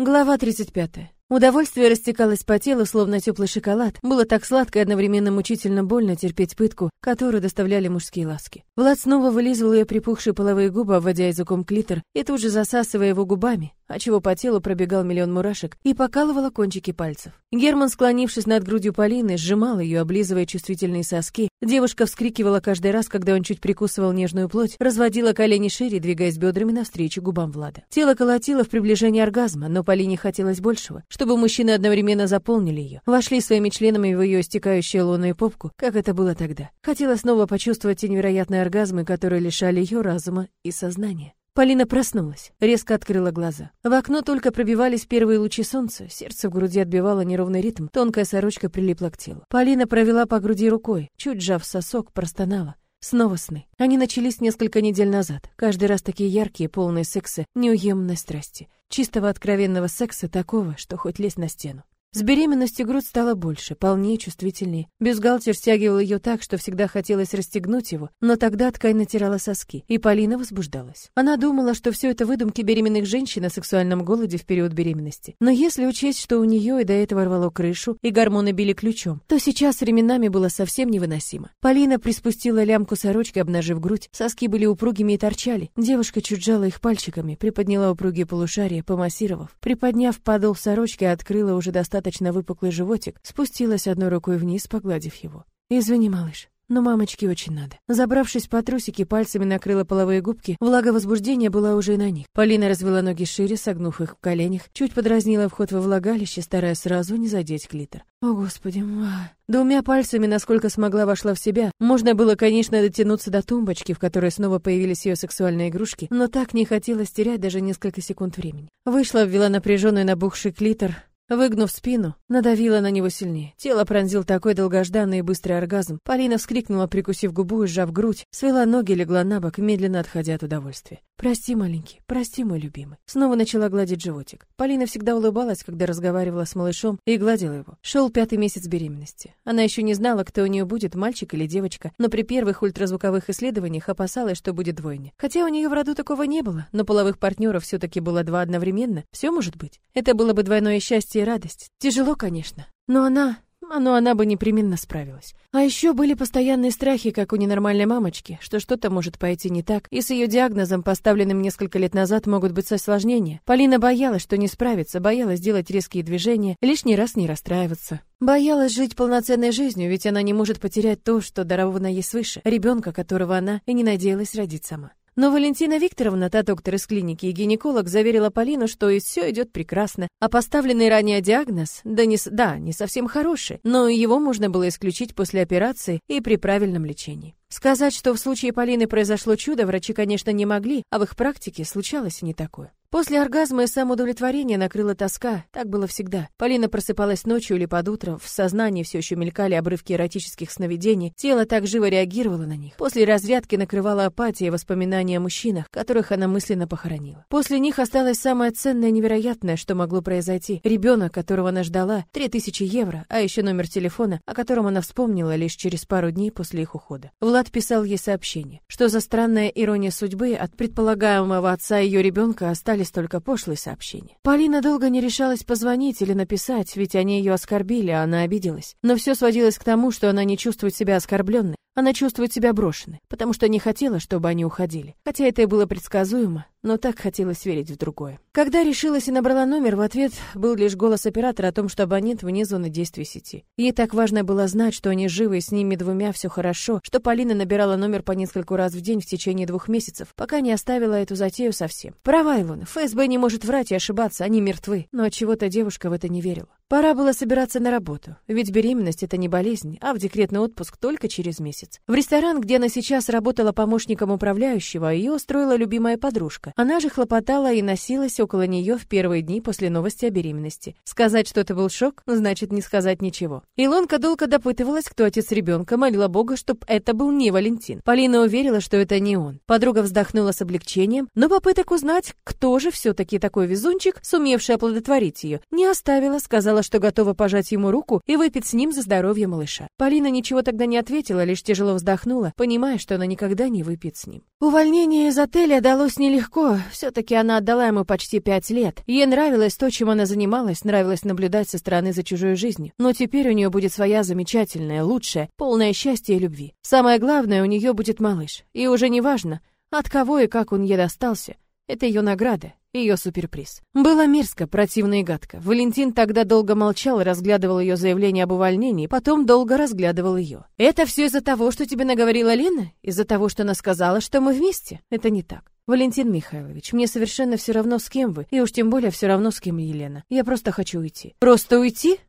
Глава 35. Удовольствие растекалось по телу, словно теплый шоколад. Было так сладко и одновременно мучительно больно терпеть пытку, которую доставляли мужские ласки. Влад снова вылизывал ее припухшие половые губы, обводя языком клитор, и тут же засасывая его губами, отчего по телу пробегал миллион мурашек и покалывало кончики пальцев. Герман, склонившись над грудью Полины, сжимал ее, облизывая чувствительные соски. Девушка вскрикивала каждый раз, когда он чуть прикусывал нежную плоть, разводила колени шире, двигаясь бедрами навстречу губам Влада. Тело колотило в приближении оргазма, но Полине хотелось большего чтобы мужчины одновременно заполнили ее, вошли своими членами в ее стекающую лунную попку, как это было тогда. Хотела снова почувствовать те невероятные оргазмы, которые лишали ее разума и сознания. Полина проснулась, резко открыла глаза. В окно только пробивались первые лучи солнца, сердце в груди отбивало неровный ритм, тонкая сорочка прилипла к телу. Полина провела по груди рукой, чуть сжав сосок, простонала. Снова сны. Они начались несколько недель назад. Каждый раз такие яркие, полные секса, неуемной страсти. Чистого откровенного секса такого, что хоть лезь на стену. С беременностью грудь стала больше, полнее, чувствительнее. Бюстгальтер стягивал ее так, что всегда хотелось расстегнуть его, но тогда ткань натирала соски, и Полина возбуждалась. Она думала, что все это выдумки беременных женщин о сексуальном голоде в период беременности. Но если учесть, что у нее и до этого рвало крышу, и гормоны били ключом, то сейчас временами было совсем невыносимо. Полина приспустила лямку сорочки, обнажив грудь, соски были упругими и торчали. Девушка чуть их пальчиками, приподняла упругие полушария, помассировав. Приподняв подол сорочки, открыла уже достаточно достаточно выпуклый животик, спустилась одной рукой вниз, погладив его. «Извини, малыш, но мамочке очень надо. Забравшись по трусики, пальцами накрыла половые губки, влага возбуждения была уже и на них. Полина развела ноги шире, согнув их в коленях, чуть подразнила вход во влагалище, стараясь сразу не задеть клитор. О, Господи, ма. Двумя пальцами, насколько смогла, вошла в себя. Можно было, конечно, дотянуться до тумбочки, в которой снова появились ее сексуальные игрушки, но так не хотелось терять даже несколько секунд времени. Вышла, ввела напряженный набухший клитор, Выгнув спину, надавила на него сильнее. Тело пронзил такой долгожданный и быстрый оргазм. Полина вскрикнула, прикусив губу и сжав грудь, свела ноги, легла на бок, медленно отходя от удовольствия. «Прости, маленький, прости, мой любимый». Снова начала гладить животик. Полина всегда улыбалась, когда разговаривала с малышом и гладила его. Шел пятый месяц беременности. Она еще не знала, кто у нее будет, мальчик или девочка, но при первых ультразвуковых исследованиях опасалась, что будет двойня. Хотя у нее в роду такого не было, но половых партнеров все-таки было два одновременно. Все может быть. Это было бы двойное счастье и радость. Тяжело, конечно, но она но она бы непременно справилась. А еще были постоянные страхи, как у ненормальной мамочки, что что-то может пойти не так, и с ее диагнозом, поставленным несколько лет назад, могут быть осложнения. Полина боялась, что не справится, боялась делать резкие движения, лишний раз не расстраиваться. Боялась жить полноценной жизнью, ведь она не может потерять то, что даровано ей свыше, ребенка, которого она и не надеялась родить сама. Но Валентина Викторовна, та доктор из клиники и гинеколог, заверила Полину, что и все идет прекрасно, а поставленный ранее диагноз, да не, да, не совсем хороший, но его можно было исключить после операции и при правильном лечении. Сказать, что в случае Полины произошло чудо, врачи, конечно, не могли, а в их практике случалось не такое. После оргазма и самоудовлетворения накрыла тоска. Так было всегда. Полина просыпалась ночью или под утро, в сознании все еще мелькали обрывки эротических сновидений, тело так живо реагировало на них. После разрядки накрывала апатия и воспоминания о мужчинах, которых она мысленно похоронила. После них осталось самое ценное и невероятное, что могло произойти. Ребенок, которого она ждала, 3000 евро, а еще номер телефона, о котором она вспомнила лишь через пару дней после их ухода. Влад писал ей сообщение, что за странная ирония судьбы от предполагаемого отца ее ребенка остались остались только пошлые сообщения. Полина долго не решалась позвонить или написать, ведь они ее оскорбили, а она обиделась. Но все сводилось к тому, что она не чувствует себя оскорбленной. Она чувствует себя брошенной, потому что не хотела, чтобы они уходили. Хотя это и было предсказуемо, но так хотелось верить в другое. Когда решилась и набрала номер, в ответ был лишь голос оператора о том, что абонент вне зоны действия сети. Ей так важно было знать, что они живы и с ними двумя все хорошо, что Полина набирала номер по нескольку раз в день в течение двух месяцев, пока не оставила эту затею совсем. Права, Илона, ФСБ не может врать и ошибаться, они мертвы. Но от чего то девушка в это не верила. Пора было собираться на работу, ведь беременность это не болезнь, а в декретный отпуск только через месяц. В ресторан, где она сейчас работала помощником управляющего, ее устроила любимая подружка. Она же хлопотала и носилась около нее в первые дни после новости о беременности. Сказать, что это был шок, значит не сказать ничего. Илонка долго допытывалась, кто отец ребенка, молила Бога, чтобы это был не Валентин. Полина уверила, что это не он. Подруга вздохнула с облегчением, но попыток узнать, кто же все-таки такой везунчик, сумевший оплодотворить ее, не оставила, сказала, что готова пожать ему руку и выпить с ним за здоровье малыша. Полина ничего тогда не ответила, лишь тяжело вздохнула, понимая, что она никогда не выпьет с ним. Увольнение из отеля далось нелегко, легко, все-таки она отдала ему почти пять лет. Ей нравилось то, чем она занималась, нравилось наблюдать со стороны за чужой жизнью. Но теперь у нее будет своя замечательная, лучшая, полная счастья и любви. Самое главное, у нее будет малыш. И уже не важно, от кого и как он ей достался. Это ее награда, ее суперприз. Было мерзко, противно и гадко. Валентин тогда долго молчал, разглядывал ее заявление об увольнении, потом долго разглядывал ее. «Это все из-за того, что тебе наговорила Лена? Из-за того, что она сказала, что мы вместе? Это не так. Валентин Михайлович, мне совершенно все равно, с кем вы, и уж тем более все равно, с кем Елена. Я просто хочу уйти». «Просто уйти?»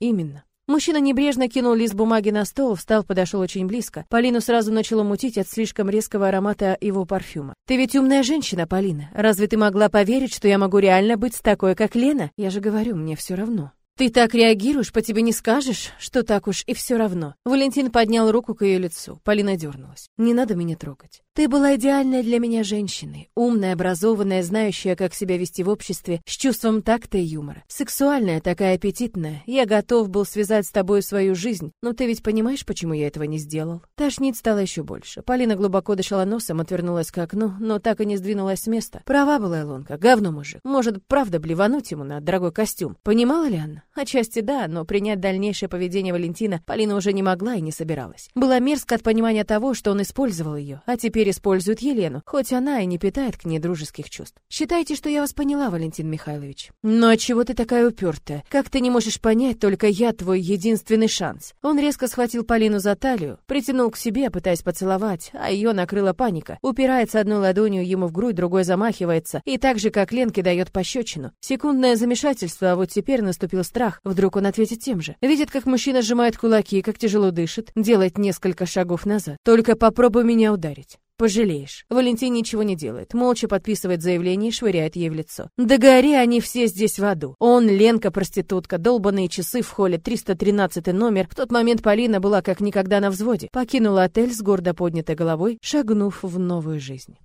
«Именно. Мужчина небрежно кинул лист бумаги на стол, встал, подошел очень близко. Полину сразу начало мутить от слишком резкого аромата его парфюма. «Ты ведь умная женщина, Полина. Разве ты могла поверить, что я могу реально быть такой, как Лена? Я же говорю, мне все равно». Ты так реагируешь, по тебе не скажешь, что так уж и все равно. Валентин поднял руку к ее лицу. Полина дернулась. Не надо меня трогать. Ты была идеальной для меня женщиной, умная, образованная, знающая, как себя вести в обществе, с чувством такта и юмора. Сексуальная, такая аппетитная. Я готов был связать с тобой свою жизнь, но ты ведь понимаешь, почему я этого не сделал? Тошнить стало еще больше. Полина глубоко дышала носом, отвернулась к окну, но так и не сдвинулась с места. Права была Илонка, говно мужик. Может, правда блевануть ему на дорогой костюм. Понимала ли она? Отчасти да, но принять дальнейшее поведение Валентина Полина уже не могла и не собиралась. Было мерзко от понимания того, что он использовал ее, а теперь используют Елену, хоть она и не питает к ней дружеских чувств. Считайте, что я вас поняла, Валентин Михайлович. Но чего ты такая упертая? Как ты не можешь понять, только я твой единственный шанс? Он резко схватил Полину за талию, притянул к себе, пытаясь поцеловать, а ее накрыла паника. Упирается одной ладонью ему в грудь, другой замахивается, и так же, как Ленке дает пощечину. Секундное замешательство, а вот теперь наступил страх. Вдруг он ответит тем же. Видит, как мужчина сжимает кулаки, как тяжело дышит, делает несколько шагов назад. Только попробуй меня ударить. Пожалеешь. Валентин ничего не делает, молча подписывает заявление и швыряет ей в лицо. Да гори они все здесь в аду. Он, Ленка, проститутка, долбаные часы в холле, 313 номер. В тот момент Полина была как никогда на взводе. Покинула отель с гордо поднятой головой, шагнув в новую жизнь.